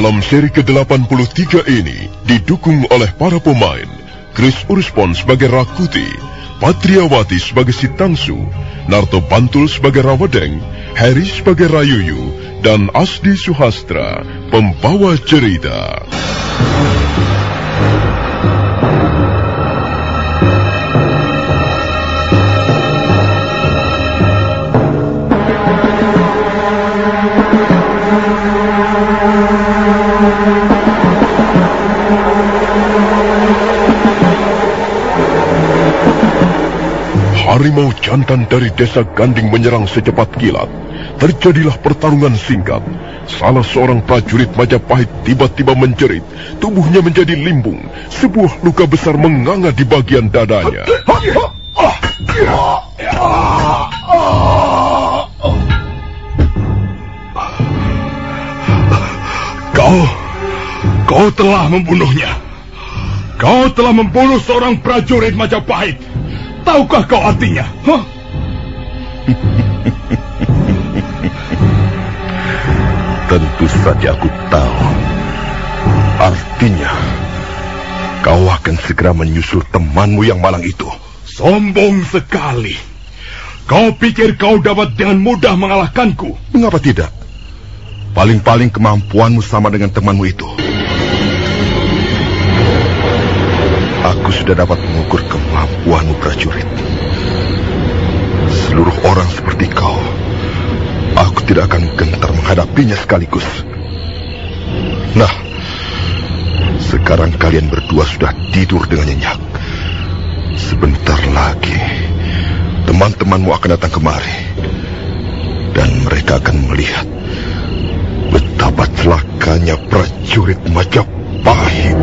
Dalam seri ke-83 ini didukung oleh para pemain Chris Urspon sebagai Rakuti, Patriawati sebagai Sitangsu, Narto Bantul sebagai Rawedeng, Harry sebagai Rayuyu, dan Asdi Suhastra, pembawa cerita. Harimau jantan dari desa Ganding menyerang secepat kilat. Terjadilah pertarungan singkat. Salah seorang prajurit Majapahit tiba-tiba menjerit. Tubuhnya menjadi limbung. Sebuah luka besar menganga di bagian dadanya. Kau, kau telah membunuhnya. Kau telah membunuh seorang prajurit Majapahit. Tahukah kau artinya? Huh? Tentu saja aku tahu. Artinya, kau akan segera menyusul temanmu yang malang itu. Sombong sekali. Kau pikir kau dapat dengan mudah mengalahkanku? Mengapa tidak? Paling-paling kemampuanmu sama dengan temanmu itu. Aku sudah dapat mengukur kemampuanmu prajurit. Seluruh orang seperti kau, aku tidak akan gentar menghadapinya sekaligus. Nah, sekarang kalian berdua sudah tidur dengan nyenyak. Sebentar lagi, teman-temanmu akan datang kemari. Dan mereka akan melihat betapa celakanya prajurit Majapahit.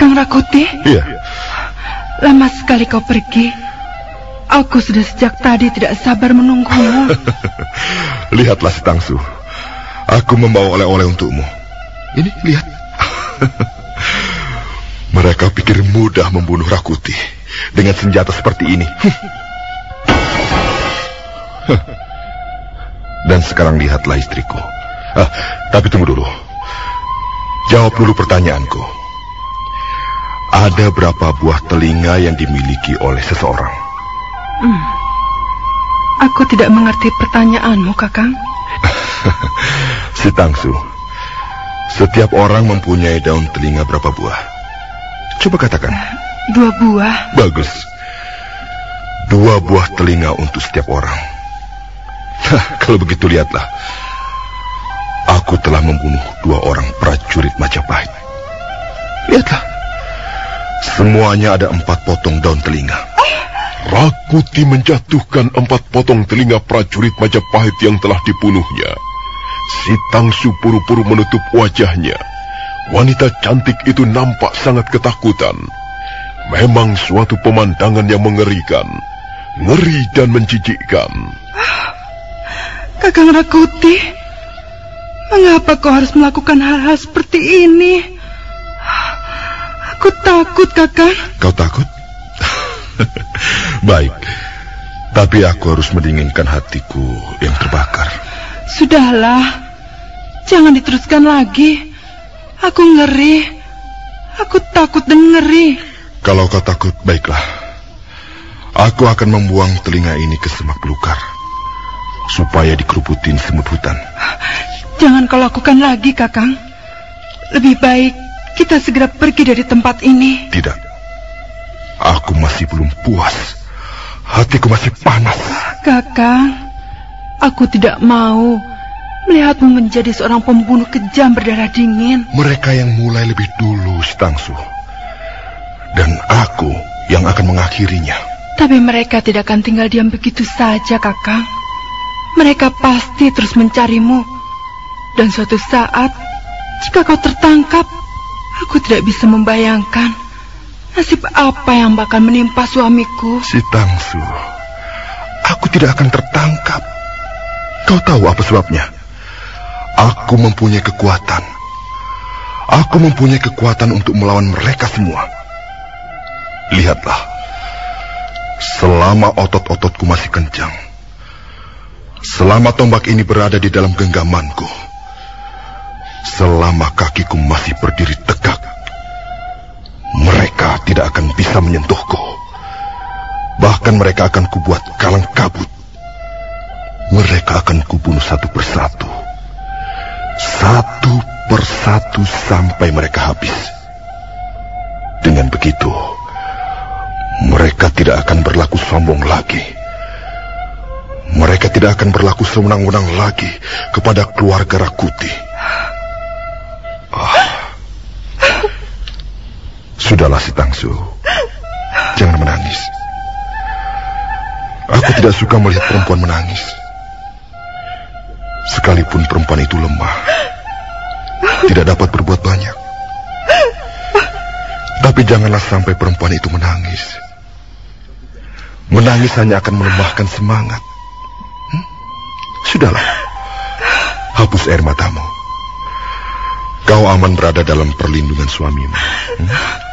Kakang Rakuti, Iya, lama sekali kau pergi. Aku sudah sejak tadi tidak sabar menunggumu. lihatlah si Tangsu. Aku membawa oleh-oleh untukmu. Ini, lihat. Mereka pikir mudah membunuh Rakuti dengan senjata seperti ini. Dan sekarang lihatlah istriku. Ah, tapi tunggu dulu. Jawab dulu pertanyaanku. Ada berapa buah telinga yang dimiliki oleh seseorang? Hmm. Aku tidak mengerti pertanyaanmu, Kakang. Si Tangsu, setiap orang mempunyai daun telinga berapa buah? Coba katakan. Dua buah. Bagus. Dua buah telinga untuk setiap orang. Kalau begitu lihatlah. Aku telah membunuh dua orang prajurit Majapahit. Lihatlah. Semuanya ada empat potong daun telinga. Rakuti menjatuhkan empat potong telinga prajurit Majapahit yang telah dibunuhnya. Si Tangsu puru-puru menutup wajahnya. Wanita cantik itu nampak sangat ketakutan. Memang suatu pemandangan yang mengerikan. Ngeri dan menjijikkan. Kakang Rakuti, mengapa kau harus melakukan hal-hal seperti ini? Aku takut, Kakang. Kau takut? Baik. Tapi aku harus mendinginkan hatiku yang terbakar. Sudahlah, jangan diteruskan lagi. Aku ngeri. Aku takut dan ngeri. Kalau kau takut, baiklah. Aku akan membuang telinga ini ke semak belukar. Supaya dikeruputin semut hutan. Jangan kau lakukan lagi, Kakang. Lebih baik kita segera pergi dari tempat ini. Tidak. Aku masih belum puas. Hatiku masih panas. Kakang, aku tidak mau melihatmu menjadi seorang pembunuh kejam berdarah dingin. Mereka yang mulai lebih dulu, Stangsu. Dan aku yang akan mengakhirinya. Tapi mereka tidak akan tinggal diam begitu saja, Kakang. mereka pasti terus mencarimu. Dan suatu saat, jika kau tertangkap, aku tidak bisa membayangkan nasib apa yang bakal menimpa suamiku. Si Tangsu, aku tidak akan tertangkap. Kau tahu apa sebabnya? Aku mempunyai kekuatan. Aku mempunyai kekuatan untuk melawan mereka semua. Lihatlah, selama otot-ototku masih kencang, selama tombak ini berada di dalam genggamanku, selama kakiku masih berdiri tegak, mereka tidak akan bisa menyentuhku. Bahkan mereka akan kubuat kalang kabut. Mereka akan kubunuh satu persatu. Satu persatu sampai mereka habis. Dengan begitu, mereka tidak akan berlaku sombong lagi. Mereka tidak akan berlaku sewenang-wenang lagi kepada keluarga Rakuti. Sudahlah si Tangsu. Jangan menangis. Aku tidak suka melihat perempuan menangis. Sekalipun perempuan itu lemah, tidak dapat berbuat banyak. Tapi janganlah sampai perempuan itu menangis. Menangis hanya akan melemahkan semangat. Hmm? Sudahlah, hapus air matamu. Kau aman berada dalam perlindungan suamimu. Hmm?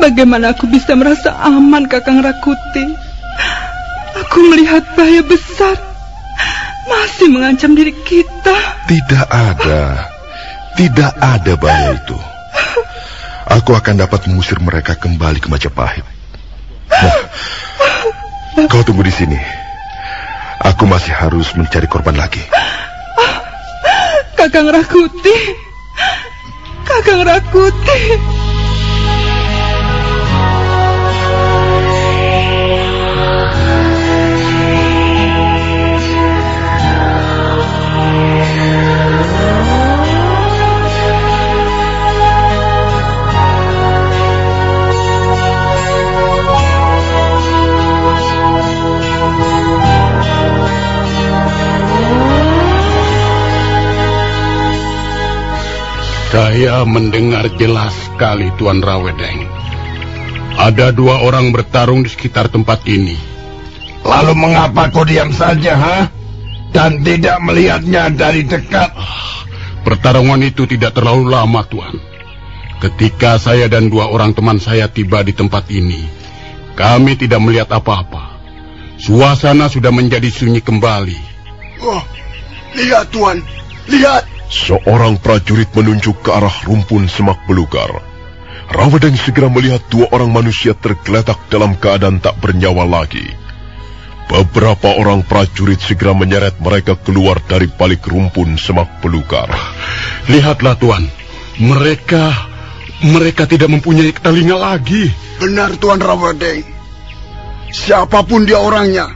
Bagaimana aku bisa merasa aman, Kakang Rakuti? Aku melihat bahaya besar masih mengancam diri kita. Tidak ada. Tidak ada bahaya itu. Aku akan dapat mengusir mereka kembali ke Majapahit. Nah, kau tunggu di sini. Aku masih harus mencari korban lagi. Kakang Rakuti. Kakang Rakuti. Saya mendengar jelas sekali Tuan Rawedeng. Ada dua orang bertarung di sekitar tempat ini. Lalu mengapa kau diam saja, ha? Dan tidak melihatnya dari dekat? Pertarungan itu tidak terlalu lama, Tuan. Ketika saya dan dua orang teman saya tiba di tempat ini, kami tidak melihat apa-apa. Suasana sudah menjadi sunyi kembali. Oh, lihat, Tuan. Lihat. Seorang prajurit menunjuk ke arah rumpun semak belukar. Rawadeng segera melihat dua orang manusia tergeletak dalam keadaan tak bernyawa lagi. Beberapa orang prajurit segera menyeret mereka keluar dari balik rumpun semak belukar. Lihatlah Tuan, mereka mereka tidak mempunyai telinga lagi. Benar Tuan Rawadeng. Siapa pun dia orangnya,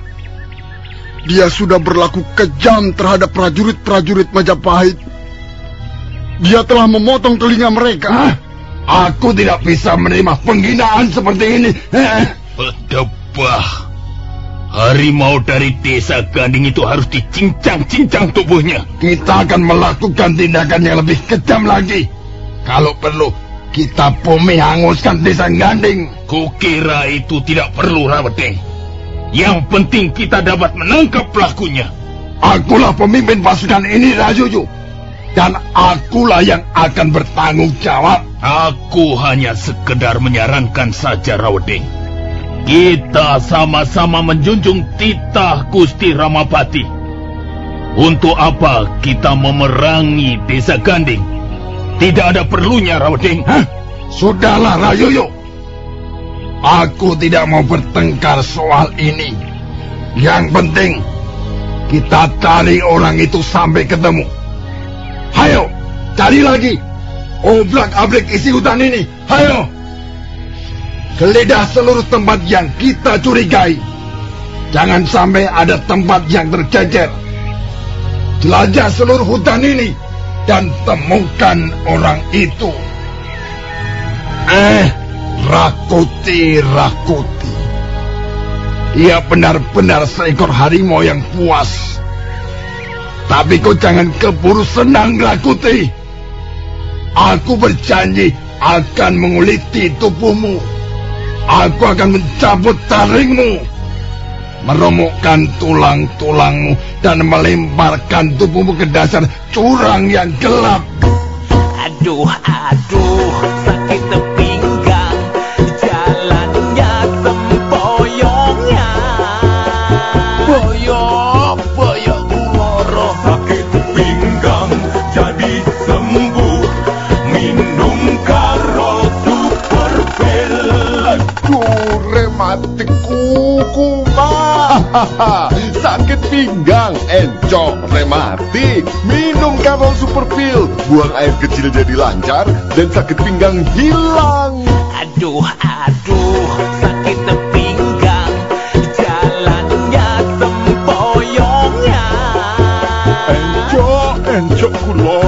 dia sudah berlaku kejam terhadap prajurit-prajurit Majapahit dia telah memotong telinga mereka. Hah? Aku tidak bisa menerima penghinaan seperti ini. Betebah. Harimau dari desa Ganding itu harus dicincang-cincang tubuhnya. Kita akan melakukan tindakan yang lebih kejam lagi. Kalau perlu, kita bumi hanguskan desa Ganding. Kukira itu tidak perlu, Rawedeng. Yang penting kita dapat menangkap pelakunya. Akulah pemimpin pasukan ini, Rajuju dan akulah yang akan bertanggung jawab. Aku hanya sekedar menyarankan saja, Raweding. Kita sama-sama menjunjung titah Gusti Ramapati. Untuk apa kita memerangi desa Ganding? Tidak ada perlunya, Raweding. Hah? Sudahlah, Rayuyo. Aku tidak mau bertengkar soal ini. Yang penting, kita cari orang itu sampai ketemu. Hayo, cari lagi. Oblak-abrik isi hutan ini. Hayo. Geledah seluruh tempat yang kita curigai. Jangan sampai ada tempat yang tercecer. Jelajah seluruh hutan ini dan temukan orang itu. Eh, Rakuti, Rakuti. ia benar-benar seekor harimau yang puas. Tapi kau jangan keburu senang, Rakuti. Aku berjanji akan menguliti tubuhmu. Aku akan mencabut taringmu, meromokkan tulang-tulangmu, dan melemparkan tubuhmu ke dasar curang yang gelap. Aduh, aduh, sakit pinggang, kuku mah. Sakit pinggang, encok, rematik. Minum Karol Super Pill. Buang air kecil jadi lancar dan sakit pinggang hilang. Aduh, aduh, sakit pinggang, jalannya sempoyongnya. Encok, encok kuloro.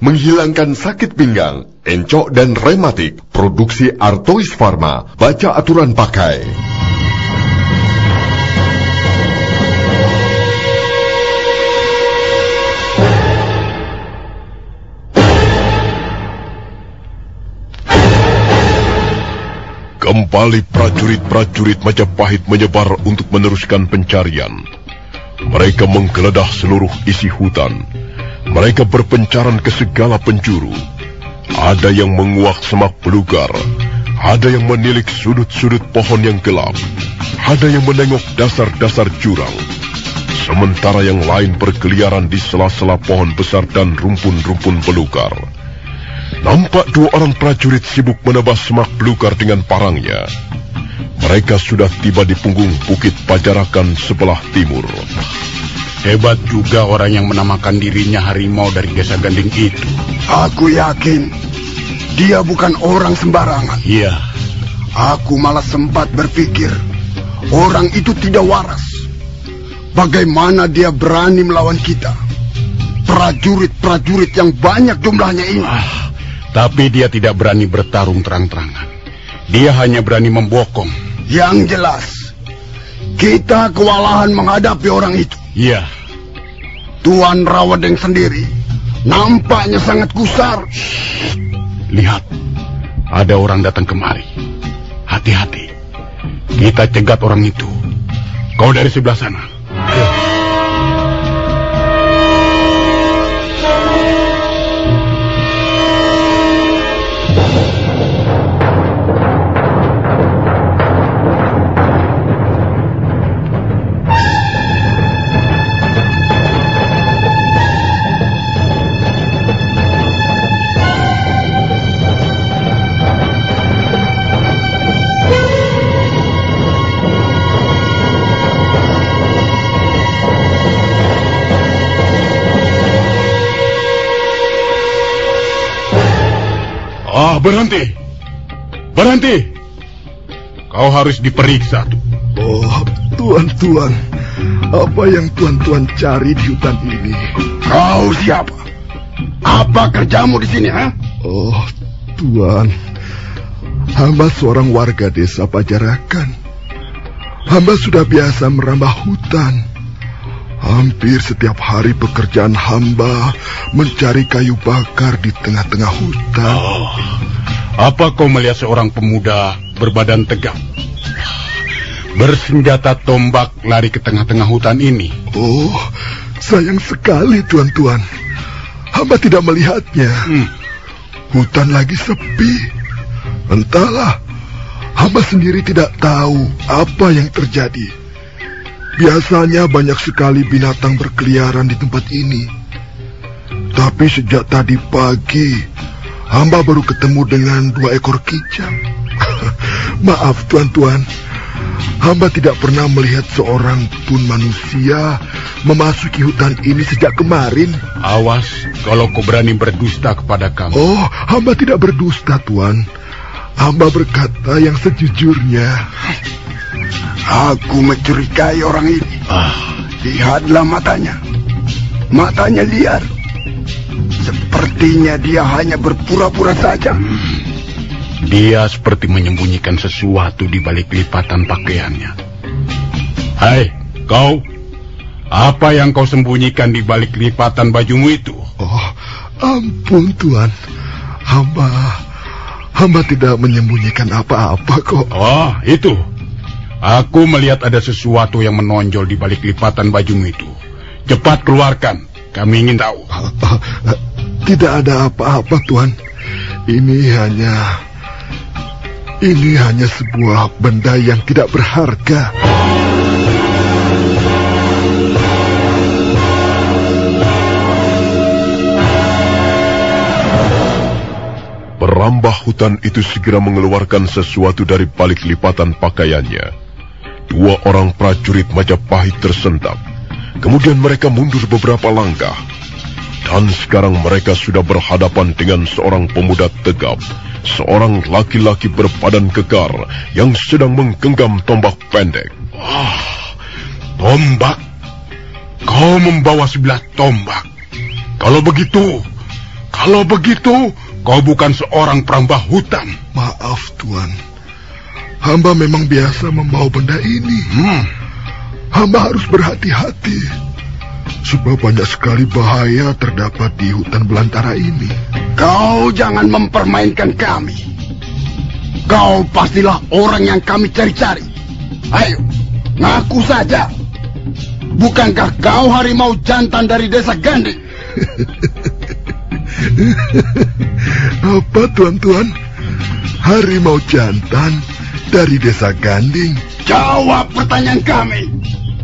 Menghilangkan sakit pinggang, encok dan rematik. Produksi Artois Pharma. Baca aturan pakai. Kembali prajurit-prajurit Majapahit menyebar untuk meneruskan pencarian. Mereka menggeledah seluruh isi hutan. Mereka berpencaran ke segala penjuru. Ada yang menguak semak belukar. Ada yang menilik sudut-sudut pohon yang gelap. Ada yang menengok dasar-dasar jurang. Sementara yang lain berkeliaran di sela-sela pohon besar dan rumpun-rumpun belukar. Nampak dua orang prajurit sibuk menebas semak belukar dengan parangnya. Mereka sudah tiba di punggung bukit Pajarakan sebelah timur. Hebat juga orang yang menamakan dirinya harimau dari desa Ganding itu. Aku yakin dia bukan orang sembarangan. Iya, Aku malah sempat berpikir orang itu tidak waras. Bagaimana dia berani melawan kita? Prajurit-prajurit yang banyak jumlahnya ini. ah, tapi dia tidak berani bertarung terang-terangan. Dia hanya berani membokong. Yang jelas, kita kewalahan menghadapi orang itu. Iya, Tuan Rawadeng sendiri nampaknya sangat gusar. lihat. Ada orang datang kemari. Hati-hati. Kita cegat orang itu. Kau dari sebelah sana. Berhenti. Berhenti. Kau harus diperiksa. Oh, tuan-tuan, apa yang tuan-tuan cari di hutan ini? Kau siapa? Apa kerjamu di sini, ha? Oh, Tuan. Hamba seorang warga desa Pajarakan. Hamba sudah biasa merambah hutan. Hampir setiap hari pekerjaan hamba mencari kayu bakar di tengah-tengah hutan. Oh, apa kau melihat seorang pemuda berbadan tegap, bersenjata tombak lari ke tengah-tengah hutan ini? Oh, sayang sekali tuan-tuan. Hamba tidak melihatnya. Hmm. Hutan lagi sepi. Entahlah, hamba sendiri tidak tahu apa yang terjadi. Biasanya banyak sekali binatang berkeliaran di tempat ini. Tapi sejak tadi pagi, hamba baru ketemu dengan dua ekor kijang. Maaf tuan-tuan, hamba tidak pernah melihat seorang pun manusia memasuki hutan ini sejak kemarin. Awas kalau kau berani berdusta kepada kami. Oh, hamba tidak berdusta, Tuan. Hamba berkata yang sejujurnya. Aku mencurigai orang ini. Ah, Lihatlah matanya. Matanya liar. Sepertinya dia hanya berpura-pura saja. Dia seperti menyembunyikan sesuatu di balik lipatan pakaiannya. Hai, kau. Apa yang kau sembunyikan di balik lipatan bajumu itu? Oh, ampun Tuan. Hamba hamba tidak menyembunyikan apa-apa kok. Oh, itu. Aku melihat ada sesuatu yang menonjol di balik lipatan bajumu itu. Cepat keluarkan. Kami ingin tahu. Tidak ada apa-apa Tuan. Ini hanya ini hanya sebuah benda yang tidak berharga. Perambah hutan itu segera mengeluarkan sesuatu dari balik lipatan pakaiannya. Dua orang prajurit Majapahit tersentak. Kemudian mereka mundur beberapa langkah. Dan sekarang mereka sudah berhadapan dengan seorang pemuda tegap. Seorang laki-laki berbadan kekar yang sedang menggenggam tombak pendek. Tombak? Kau membawa sebelah tombak. Kalau begitu, kalau begitu, kau bukan seorang perambah hutan. Maaf Tuan. Hamba memang biasa membawa benda ini. Hmm, Hamba harus berhati-hati. Sebab banyak sekali bahaya terdapat di hutan belantara ini. Kau jangan mempermainkan kami. Kau pastilah orang yang kami cari-cari. Ayo, ngaku saja. Bukankah kau harimau jantan dari desa Gandhi? Apa tuan-tuan? Harimau jantan dari desa Ganding. Jawab pertanyaan kami.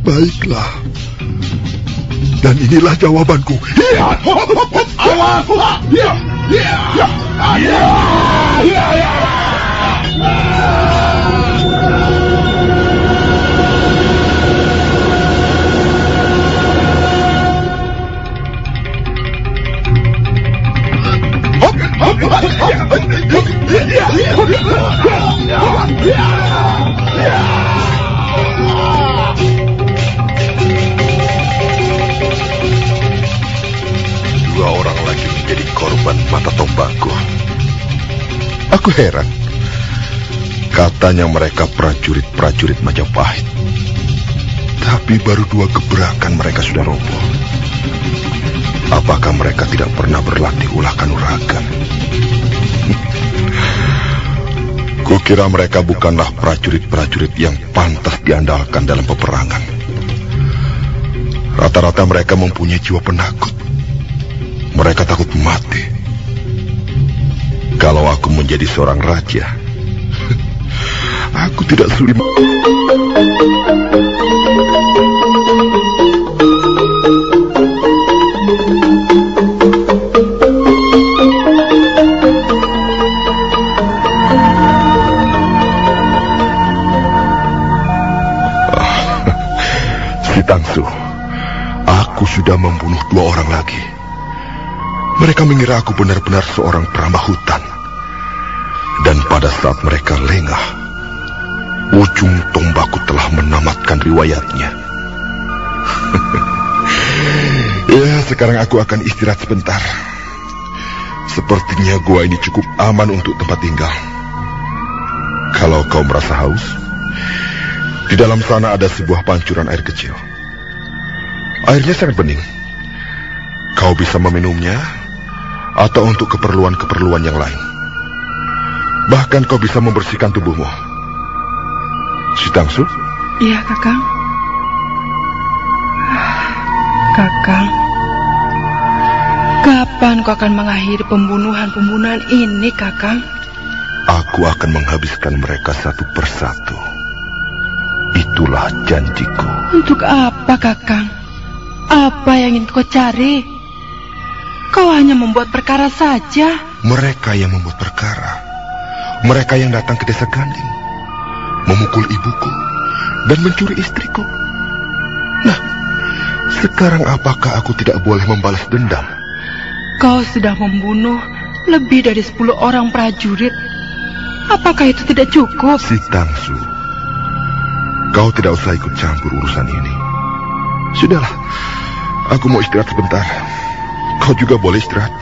Baiklah. Dan inilah jawabanku. Iya. Awas. Iya. Iya. Iya. Iya. Iya. Dua Aku heran. Katanya mereka prajurit-prajurit Majapahit. Tapi baru dua gebrakan mereka sudah roboh. Apakah mereka tidak pernah berlatih ulah kanuragan? Kukira mereka bukanlah prajurit-prajurit yang pantas diandalkan dalam peperangan. Rata-rata mereka mempunyai jiwa penakut. Mereka takut mati. Kalau aku menjadi seorang raja, aku tidak sulit. Si Tangsu, aku sudah membunuh dua orang lagi. Mereka mengira aku benar-benar seorang perambah hutan. Dan pada saat mereka lengah, ujung tombakku telah menamatkan riwayatnya. ya, sekarang aku akan istirahat sebentar. Sepertinya gua ini cukup aman untuk tempat tinggal. Kalau kau merasa haus, di dalam sana ada sebuah pancuran air kecil. Airnya sangat bening. Kau bisa meminumnya atau untuk keperluan-keperluan yang lain. Bahkan kau bisa membersihkan tubuhmu. Si Tangsu, Iya, Kakang. Kakang. Kapan kau akan mengakhiri pembunuhan-pembunuhan ini, Kakang? aku akan menghabiskan mereka satu persatu. Itulah janjiku. Untuk apa, Kakang? Apa yang ingin kau cari? Kau hanya membuat perkara saja. Mereka yang membuat perkara. Mereka yang datang ke desa Ganding. Memukul ibuku. Dan mencuri istriku. Nah, sekarang apakah aku tidak boleh membalas dendam? Kau sudah membunuh lebih dari 10 orang prajurit. Apakah itu tidak cukup? Si Tangsu, kau tidak usah ikut campur urusan ini. Sudahlah, Aku mau istirahat sebentar. Kau juga boleh istirahat.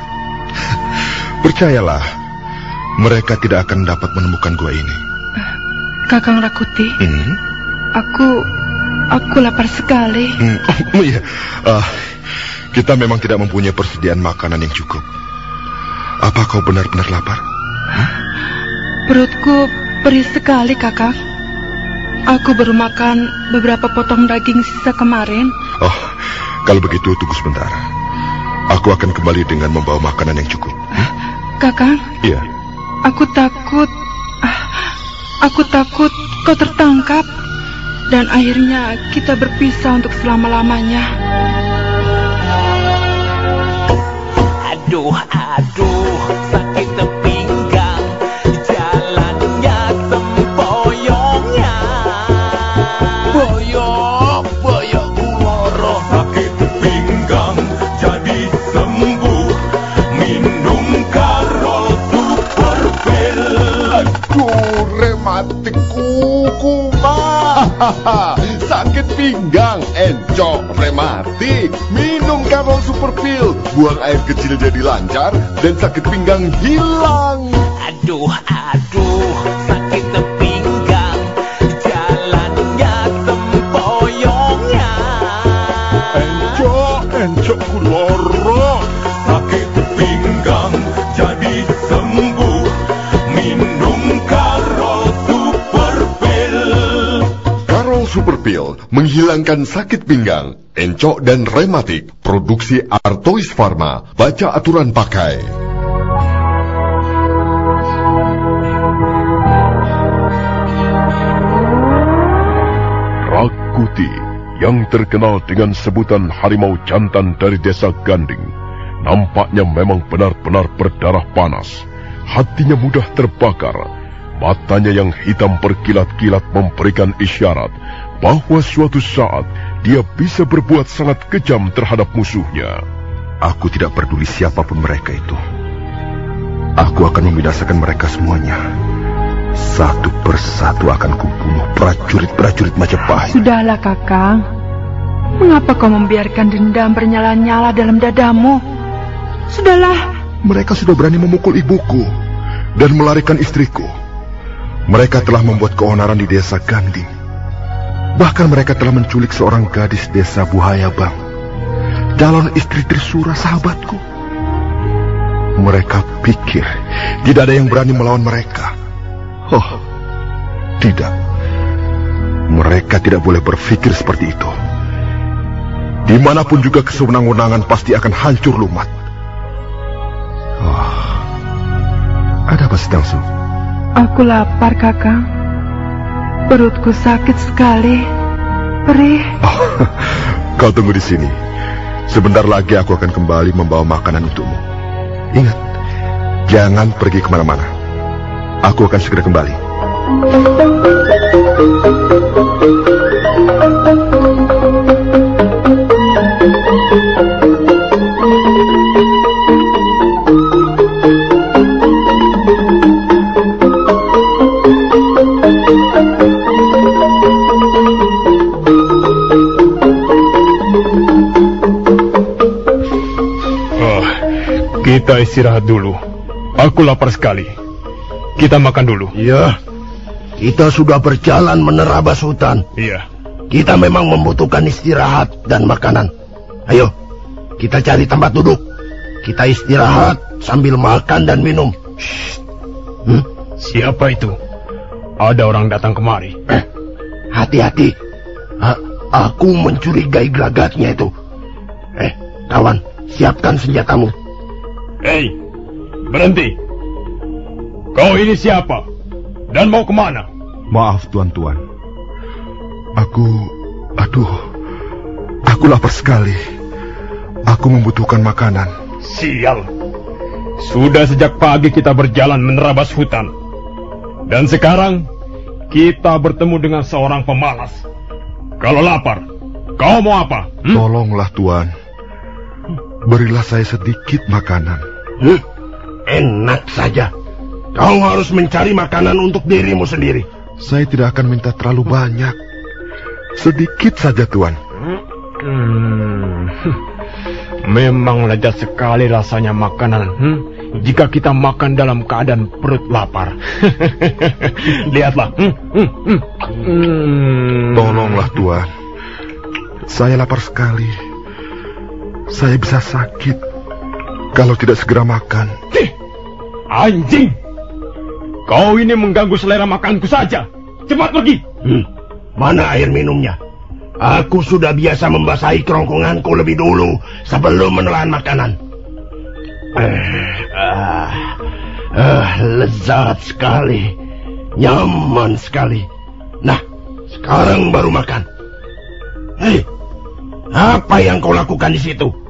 Percayalah, mereka tidak akan dapat menemukan gua ini. Kakang Rakuti, Hmm? aku aku lapar sekali. Hmm, Oh iya, Ah, kita memang tidak mempunyai persediaan makanan yang cukup. Apa kau benar-benar lapar? Perutku perih sekali, Kakang. Aku baru makan beberapa potong daging sisa kemarin. Oh, kalau begitu tunggu sebentar. Aku akan kembali dengan membawa makanan yang cukup. Kakang, Iya. aku takut. ah, Aku takut kau tertangkap. Dan akhirnya kita berpisah untuk selama-lamanya. Aduh, aduh, sakit Aduh, rematik kuku mah. Sakit pinggang, encok, rematik. Minum Karol Super Pill. Buang air kecil jadi lancar dan sakit pinggang hilang. Aduh, aduh, sakit pinggang menghilangkan sakit pinggang, encok dan rematik. Produksi Artois Pharma. Baca aturan pakai. Rakuti yang terkenal dengan sebutan harimau jantan dari desa Ganding nampaknya memang benar-benar berdarah panas. Hatinya mudah terbakar. Matanya yang hitam berkilat-kilat memberikan isyarat bahwa suatu saat dia bisa berbuat sangat kejam terhadap musuhnya. Aku tidak peduli siapa pun mereka itu. Aku akan membinasakan mereka semuanya. Satu persatu akan kubunuh prajurit-prajurit Majapahit. Sudahlah, Kakang. Mengapa kau membiarkan dendam bernyala-nyala dalam dadamu? Sudahlah, Mereka sudah berani memukul ibuku dan melarikan istriku. Mereka telah membuat keonaran di desa Ganding. Bahkan mereka telah menculik seorang gadis desa Buhayabang. Calon istri Trisura sahabatku. Mereka pikir tidak ada yang berani melawan mereka. Oh, tidak. Mereka tidak boleh berpikir seperti itu. Di mana pun juga kesewenang-wenangan pasti akan hancur lumat. Oh, ada apa Sitangsu? aku lapar, Kakang. Perutku sakit sekali. Perih. Oh, kau tunggu di sini. Sebentar lagi aku akan kembali membawa makanan untukmu. Ingat, jangan pergi ke mana-mana. Aku akan segera kembali. Kita istirahat dulu. Aku lapar sekali. Kita makan dulu. Iya, kita sudah berjalan menerabas hutan. Iya. Kita memang membutuhkan istirahat dan makanan. Ayo, kita cari tempat duduk. Kita istirahat sambil makan dan minum. Hmm? Siapa itu? Ada orang datang kemari. Eh, hati-hati. Aku mencurigai gelagatnya itu. Eh, kawan, siapkan senjatamu. Hei, berhenti. Kau ini siapa? Dan mau ke mana? Maaf tuan-tuan. Aku, aduh, aku lapar sekali. Aku membutuhkan makanan. Sial. Sudah sejak pagi kita berjalan menerabas hutan. Dan sekarang kita bertemu dengan seorang pemalas. Kalau lapar, kau mau apa? Hmm? Tolonglah tuan. Berilah saya sedikit makanan. Hmm? Enak saja. Kau harus mencari makanan untuk dirimu sendiri. Saya tidak akan minta terlalu banyak. Sedikit saja tuan. Hmm. Memang lezat sekali rasanya makanan. Hmm? Jika kita makan dalam keadaan perut lapar. Lihatlah. Hmm, hmm, hmm. Hmm. Tolonglah Tuan. Saya lapar sekali. Saya bisa sakit kalau tidak segera makan. Tih, anjing! Kau ini mengganggu selera makanku saja. Cepat pergi. Hmm. Mana air minumnya? Aku sudah biasa membasahi kerongkonganku lebih dulu sebelum menelan makanan. Eh, ah, ah, lezat sekali, nyaman sekali. Nah, sekarang baru makan. Hei, apa yang kau lakukan di situ?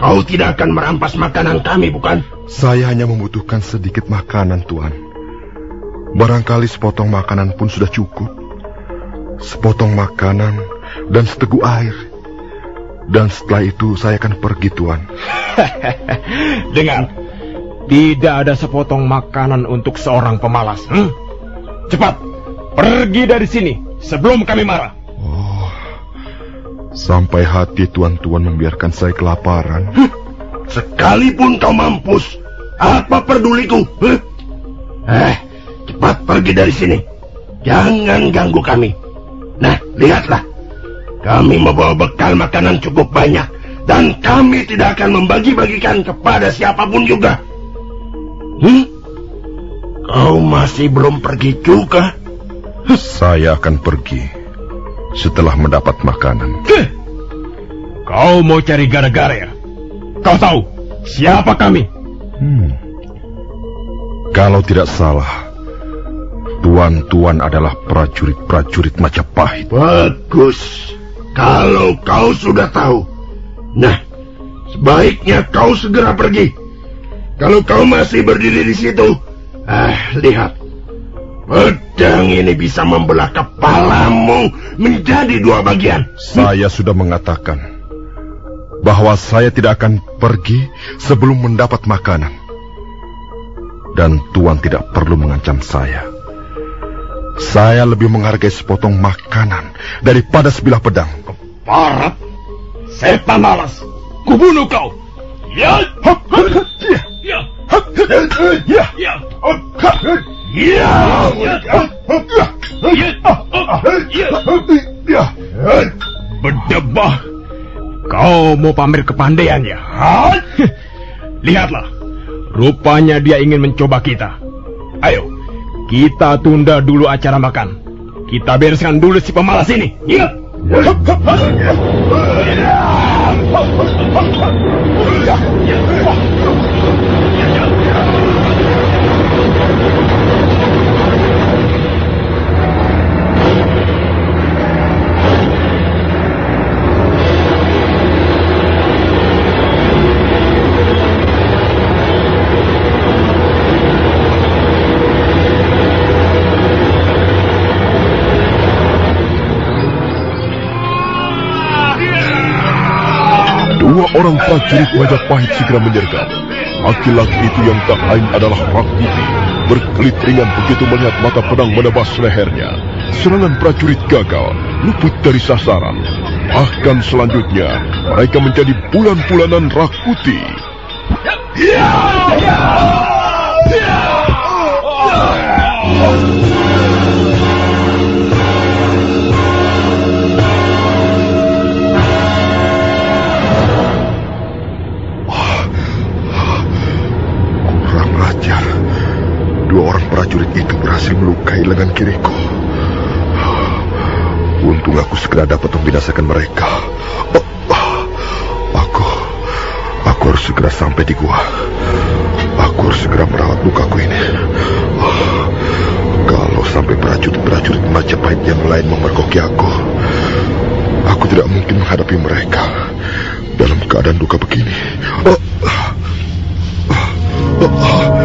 Kau tidak akan merampas makanan kami, bukan? Saya hanya membutuhkan sedikit makanan, Tuan. Barangkali sepotong makanan pun sudah cukup. Sepotong makanan dan seteguk air. Dan setelah itu saya akan pergi, Tuan. Dengar, tidak ada sepotong makanan untuk seorang pemalas. Hmm? Cepat, pergi dari sini sebelum kami marah. Sampai hati tuan-tuan membiarkan saya kelaparan. Huh? Sekalipun kau mampus, apa peduliku? Huh? Eh, cepat pergi dari sini. Jangan ganggu kami. Nah, lihatlah. Kami membawa bekal makanan cukup banyak. Dan kami tidak akan membagi-bagikan kepada siapa pun juga. Hmm? Kau masih belum pergi juga? Saya akan pergi setelah mendapat makanan. Kau mau cari gara-gara ya? Kau tahu siapa kami? Hmm. Kalau tidak salah, tuan-tuan adalah prajurit-prajurit Majapahit. Bagus. Kalau kau sudah tahu. Nah, sebaiknya kau segera pergi. Kalau kau masih berdiri di situ, ah, lihat. Pedang ini bisa membelah kepalamu menjadi dua bagian. Saya sudah mengatakan bahwa saya tidak akan pergi sebelum mendapat makanan. Dan Tuan tidak perlu mengancam saya. Saya lebih menghargai sepotong makanan daripada sebilah pedang. Keparat, setan malas, kubunuh kau. Ya, ya, ya, ya, ya, Berdebah, kau mau pamer kepandaian ya? Lihatlah, rupanya dia ingin mencoba kita. Ayo, kita tunda dulu acara makan. Kita bereskan dulu si pemalas ini. Ingat. Orang prajurit Majapahit segera menyergap. Laki-laki itu yang tak lain adalah Rakuti. Berkelit ringan begitu melihat mata pedang menebas lehernya. Serangan prajurit gagal, luput dari sasaran. Bahkan selanjutnya, mereka menjadi bulan-bulanan Rakuti. Ya! Ya! Ya! Dua orang prajurit itu berhasil melukai lengan kiriku. Untung aku segera dapat membinasakan mereka. Oh, oh. Aku, aku harus segera sampai di gua. Aku harus segera merawat lukaku ini. Oh, kalau sampai prajurit-prajurit Majapahit yang lain memergoki aku, aku tidak mungkin menghadapi mereka dalam keadaan duka begini. Oh, oh, oh. Hatiku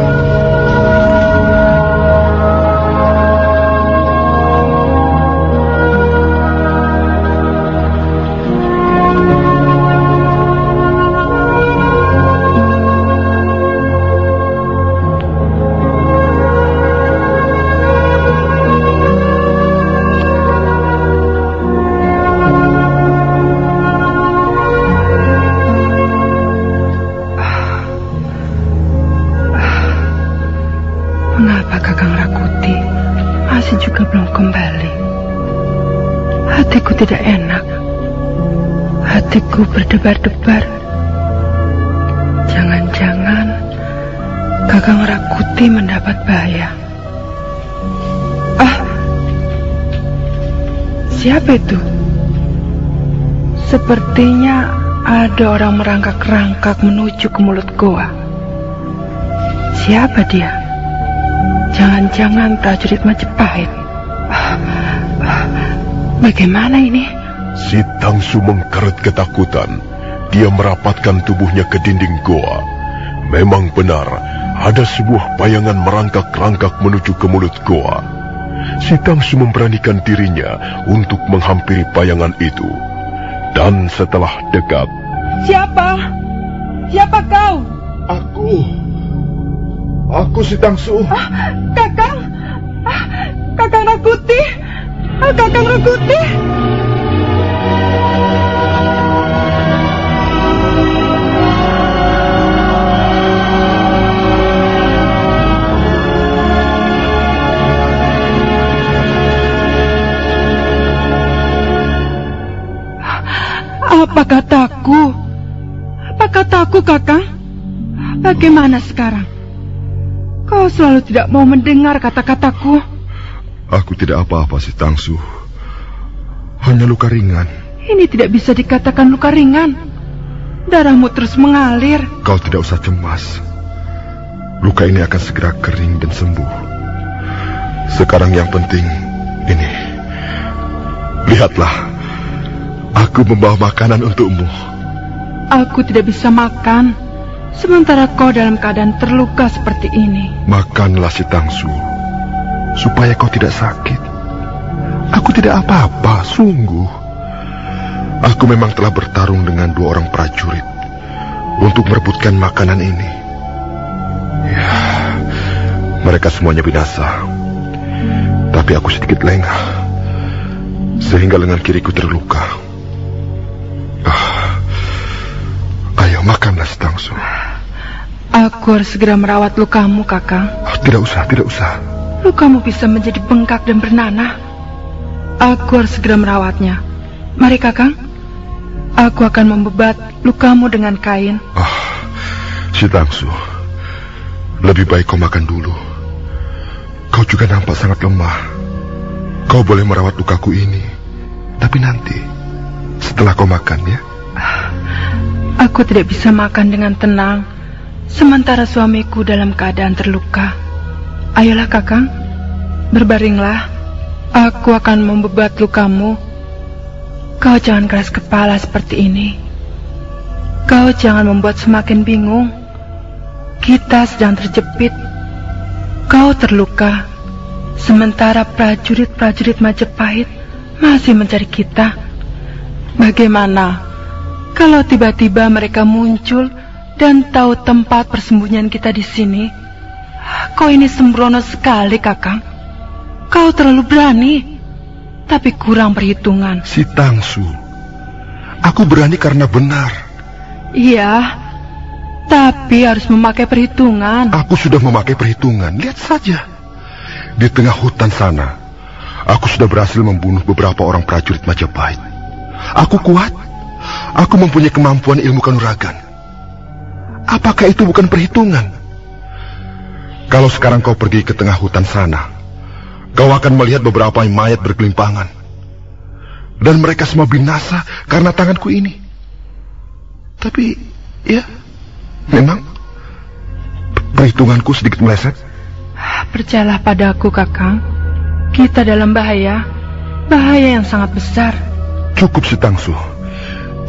tidak enak. Hatiku berdebar-debar. Jangan-jangan Kakang Rakuti mendapat bahaya. Ah, siapa itu? Sepertinya ada orang merangkak-rangkak menuju ke mulut goa. Siapa dia? Jangan-jangan prajurit Majapahit. Ah, bagaimana ini? Si Tangsu mengkerut ketakutan. Dia merapatkan tubuhnya ke dinding goa. Memang benar, ada sebuah bayangan merangkak-rangkak menuju ke mulut goa. Si Tangsu memberanikan dirinya untuk menghampiri bayangan itu. Dan setelah dekat, Siapa? Siapa kau? Aku. Aku si Tangsu. Kakang? Ah, Kakang Rakuti? Kakang Rakuti? Apa kataku? Apa kataku, Kakang? Bagaimana sekarang? Kau selalu tidak mau mendengar kata-kataku. Aku tidak apa-apa si Tangsu. Hanya luka ringan. Ini tidak bisa dikatakan luka ringan. Darahmu terus mengalir. Kau tidak usah cemas. Luka ini akan segera kering dan sembuh. Sekarang yang penting ini. Lihatlah. Aku membawa makanan untukmu. Aku tidak bisa makan. Sementara kau dalam keadaan terluka seperti ini. Makanlah si Tangsu. Supaya kau tidak sakit. Aku tidak apa-apa, sungguh. Aku memang telah bertarung dengan dua orang prajurit untuk merebutkan makanan ini. Ya, mereka semuanya binasa. Tapi aku sedikit lengah. Sehingga lengan kiriku terluka. Ah, ayo makanlah si Tangsu. Aku harus segera merawat lukamu, Kakang. Ah, tidak usah, tidak usah. Lukamu bisa menjadi bengkak dan bernanah. Aku harus segera merawatnya. Mari, Kakang. Aku akan membebat lukamu dengan kain. Ah, si Tangsu. Lebih baik kau makan dulu. Kau juga nampak sangat lemah. Kau boleh merawat lukaku ini. Tapi nanti, setelah kau makan ya. Aku tidak bisa makan dengan tenang. Sementara suamiku dalam keadaan terluka. Ayolah, Kakang. Berbaringlah. Aku akan membebat lukamu. Kau jangan keras kepala seperti ini. Kau jangan membuat semakin bingung. Kita sedang terjepit. Kau terluka. Sementara prajurit-prajurit Majapahit masih mencari kita. Bagaimana kalau tiba-tiba mereka muncul dan tahu tempat persembunyian kita di sini? Kau ini sembrono sekali, Kakang. Kau terlalu berani, tapi kurang perhitungan. Si Tangsu. Aku berani karena benar. Iya, tapi harus memakai perhitungan. Aku sudah memakai perhitungan. Lihat saja. Di tengah hutan sana, aku sudah berhasil membunuh beberapa orang prajurit Majapahit. Aku kuat. Aku mempunyai kemampuan ilmu kanuragan. Apakah itu bukan perhitungan? Kalau sekarang kau pergi ke tengah hutan sana, kau akan melihat beberapa mayat bergelimpangan. Dan mereka semua binasa karena tanganku ini. Tapi, ya, memang perhitunganku sedikit meleset. Percayalah padaku, Kakang. Kita dalam bahaya. Bahaya yang sangat besar. Cukup si Tangsu.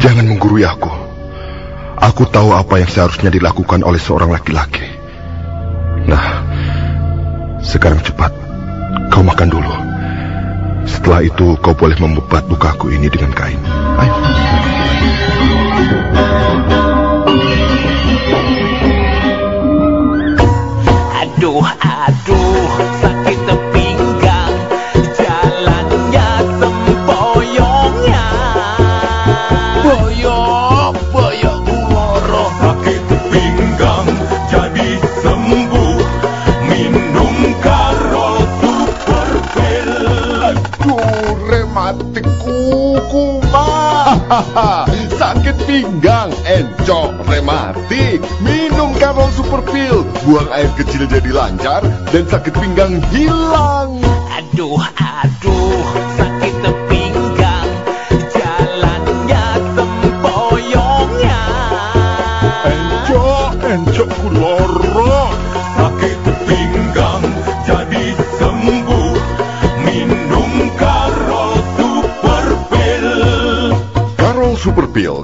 Jangan menggurui aku. Aku tahu apa yang seharusnya dilakukan oleh seorang laki-laki. Nah, sekarang cepat. Kau makan dulu. Setelah itu kau boleh membebat lukaku ini dengan kain. Ayo. Aduh, aduh, pinggang, encok, rematik. Minum Karol Super Pill, buang air kecil jadi lancar dan sakit pinggang hilang. Aduh,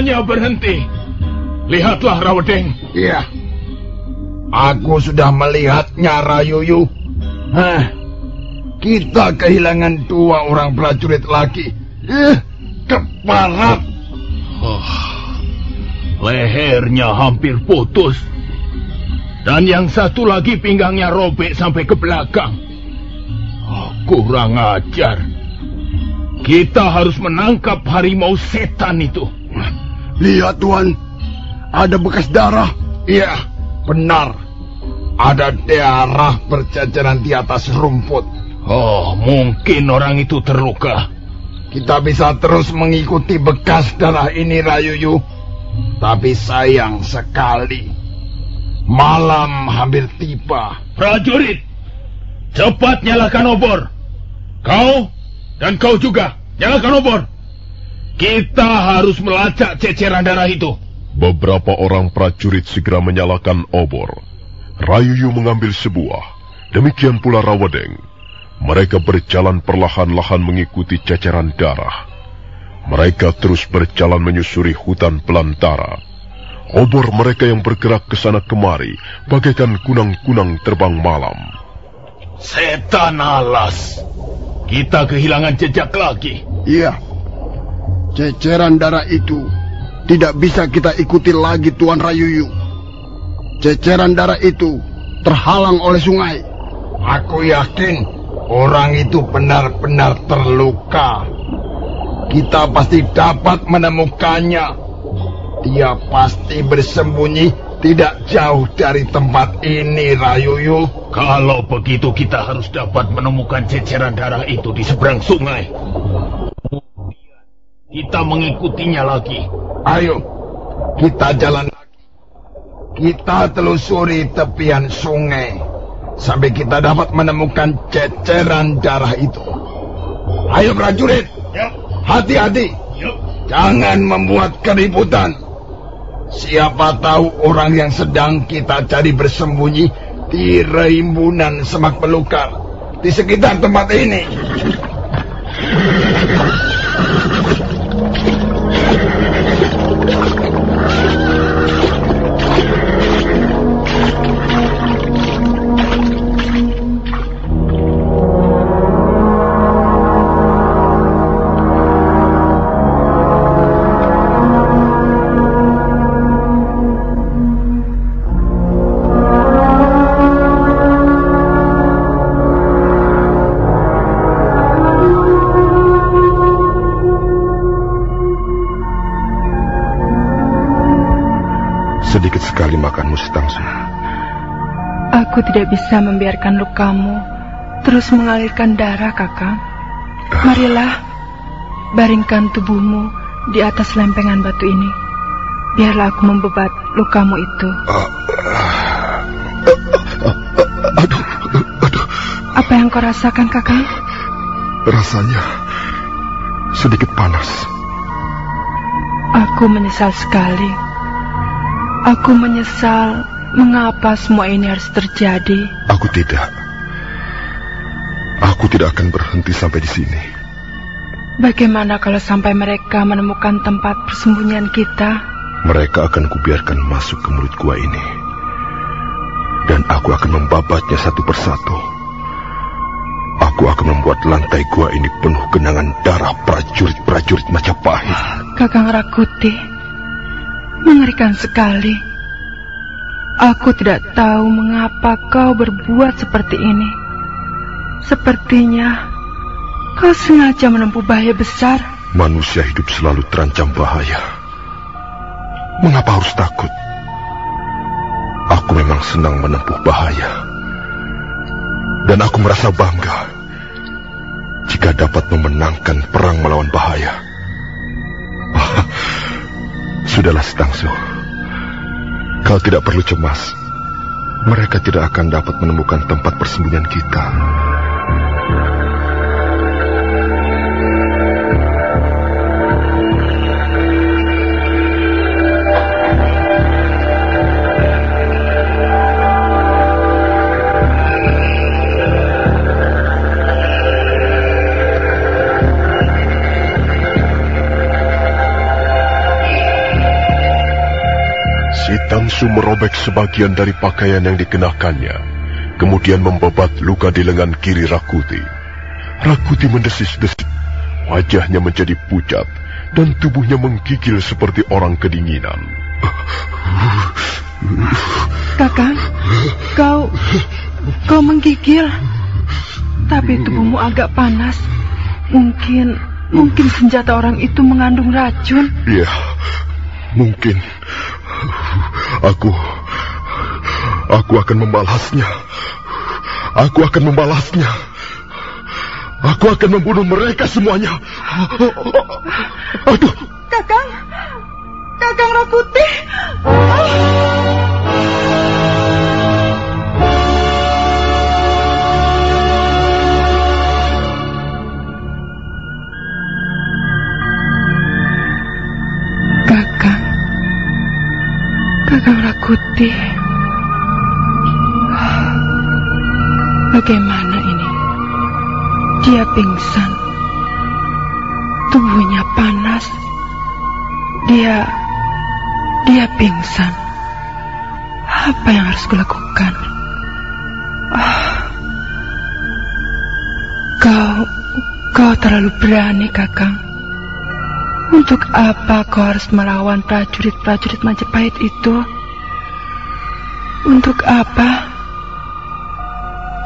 Semuanya berhenti. Lihatlah Rawedeng. Iya. Aku sudah melihatnya, Rayuyu. Hah, kita kehilangan dua orang prajurit lagi. Eh, keparat. Oh, lehernya hampir putus. Dan yang satu lagi pinggangnya robek sampai ke belakang. Oh, kurang ajar. Kita harus menangkap harimau setan itu. Lihat, Tuan. Ada bekas darah. Iya, benar. Ada darah berceceran di atas rumput. Oh, mungkin orang itu terluka. Kita bisa terus mengikuti bekas darah ini, Rayuyu. Tapi sayang sekali. Malam hampir tiba. Prajurit, cepat nyalakan obor. Kau dan kau juga, nyalakan obor. Kita harus melacak ceceran darah itu. Beberapa orang prajurit segera menyalakan obor. Rayuyu mengambil sebuah. Demikian pula Rawadeng. Mereka berjalan perlahan-lahan mengikuti ceceran darah. Mereka terus berjalan menyusuri hutan belantara. Obor mereka yang bergerak ke sana kemari, bagaikan kunang-kunang terbang malam. Setan alas. Kita kehilangan jejak lagi. Iya. Ceceran darah itu tidak bisa kita ikuti lagi Tuan Rayuyu. Ceceran darah itu terhalang oleh sungai. Aku yakin orang itu benar-benar terluka. Kita pasti dapat menemukannya. Dia pasti bersembunyi tidak jauh dari tempat ini, Rayuyu. Kalau begitu kita harus dapat menemukan ceceran darah itu di seberang sungai. Kita mengikutinya lagi. Ayo, kita jalan lagi. Kita telusuri tepian sungai. Sampai kita dapat menemukan ceceran darah itu. Ayo prajurit, hati-hati. Jangan membuat keributan. Siapa tahu orang yang sedang kita cari bersembunyi di rimbunan semak belukar di sekitar tempat ini. Sedikit sekali makanmu, Setangsu. Aku tidak bisa membiarkan lukamu terus mengalirkan darah, Kakang. Marilah, baringkan tubuhmu di atas lempengan batu ini. Biarlah aku membebat lukamu itu. Aduh, aduh, Apa yang kau rasakan, Kakang? rasanya sedikit panas. Aku menyesal sekali. Aku menyesal mengapa semua ini harus terjadi. Aku tidak. Aku tidak akan berhenti sampai di sini. Bagaimana kalau sampai mereka menemukan tempat persembunyian kita? Mereka akan kubiarkan masuk ke mulut gua ini. Dan aku akan membabatnya satu persatu. Aku akan membuat lantai gua ini penuh genangan darah prajurit-prajurit Majapahit. Kakang Rakuti, Mengerikan sekali. Aku tidak tahu mengapa kau berbuat seperti ini. Sepertinya kau sengaja menempuh bahaya besar. Manusia hidup selalu terancam bahaya. Mengapa harus takut? Aku memang senang menempuh bahaya. Dan aku merasa bangga jika dapat memenangkan perang melawan bahaya. Sudahlah, Stangsu. Kau tidak perlu cemas. Mereka tidak akan dapat menemukan tempat persembunyian kita. Tangsu merobek sebagian dari pakaian yang dikenakannya, kemudian membabat luka di lengan kiri Rakuti. Rakuti mendesis-desis, wajahnya menjadi pucat, dan tubuhnya menggigil seperti orang kedinginan. Kakang, kau kau menggigil. Tapi tubuhmu agak panas. Mungkin mungkin senjata orang itu mengandung racun. Iya, mungkin. Aku aku akan membalasnya. Aku akan membalasnya. Aku akan membunuh mereka semuanya. Aduh, Kakang, Kakang Rakuti. Bagaimana ini? Dia pingsan. Tubuhnya panas. Dia dia pingsan. Apa yang harus kulakukan? Ah. Kau kau terlalu berani, Kakang. Untuk apa kau harus melawan prajurit-prajurit Majapahit itu? Untuk apa?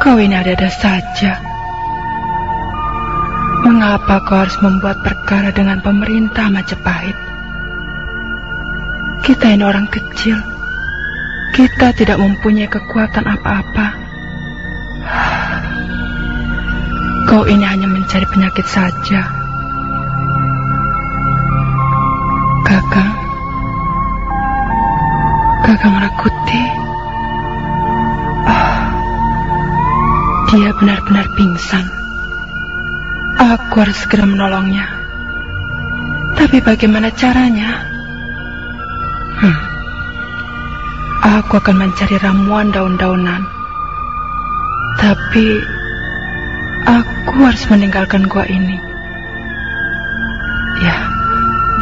Kau ini ada-ada saja. Mengapa kau harus membuat perkara dengan pemerintah Majapahit? Kita ini orang kecil. Kita tidak mempunyai kekuatan apa-apa. Kau ini hanya mencari penyakit saja. Kakang. Kakang Rakuti. Dia benar-benar pingsan. Aku harus segera menolongnya. Tapi bagaimana caranya? Hmm. Aku akan mencari ramuan daun-daunan. Tapi aku harus meninggalkan gua ini. Ya,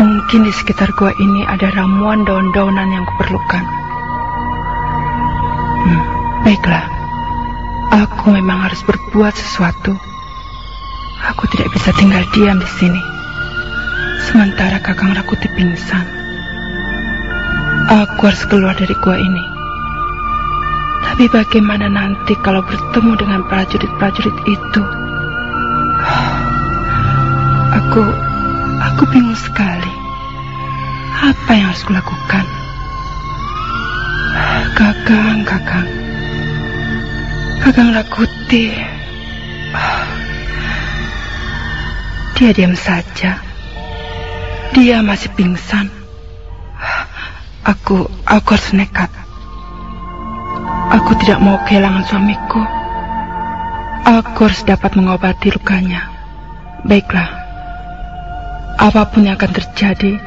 mungkin di sekitar gua ini ada ramuan daun-daunan yang kuperlukan. Hmm, baiklah. Aku memang harus berbuat sesuatu. Aku tidak bisa tinggal diam di sini. Sementara Kakang Rakuti pingsan. Aku harus keluar dari gua ini. Tapi bagaimana nanti kalau bertemu dengan prajurit-prajurit itu? Aku, aku bingung sekali. Apa yang harus kulakukan? Kakang, kakang. Kakang Rakuti. Dia diam saja. Dia masih pingsan. Aku, aku harus nekat. Aku tidak mau kehilangan suamiku. Aku harus dapat mengobati lukanya. Baiklah. Apa pun yang akan terjadi,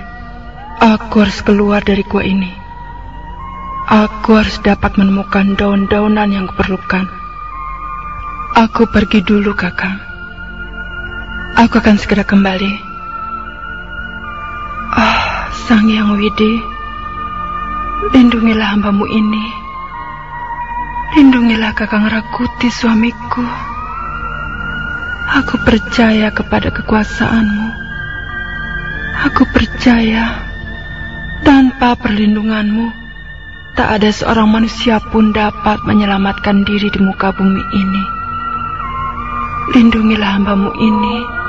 aku harus keluar dari gua ini. Aku harus dapat menemukan daun-daunan yang kuperlukan. Aku pergi dulu, Kakang. Aku akan segera kembali. Ah, Sang Yang Widi, lindungilah hambamu ini. Lindungilah Kakang Rakuti suamiku. Aku percaya kepada kekuasaanmu. Aku percaya Tanpa perlindunganmu, tak ada seorang manusia pun dapat menyelamatkan diri di muka bumi ini. Lindungilah hambamu ini.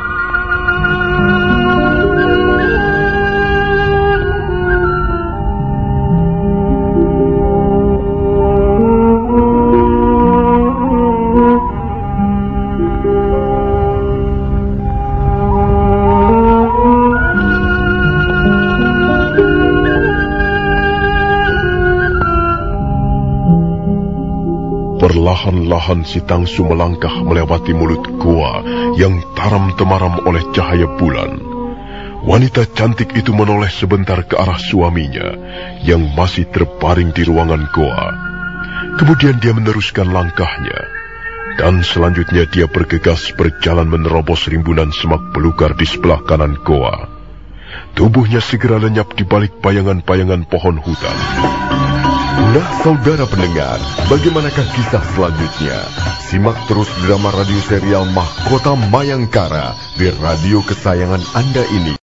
Perlahan-lahan si Tangsu melangkah melewati mulut gua yang taram temaram oleh cahaya bulan. Wanita cantik itu menoleh sebentar ke arah suaminya yang masih terbaring di ruangan goa. Kemudian dia meneruskan langkahnya. Dan selanjutnya dia bergegas berjalan menerobos rimbunan semak belukar di sebelah kanan goa. Tubuhnya segera lenyap di balik bayangan-bayangan pohon hutan. Nah, saudara pendengar, bagaimanakah kisah selanjutnya? Simak terus drama radio serial Mahkota Mayangkara di radio kesayangan Anda ini.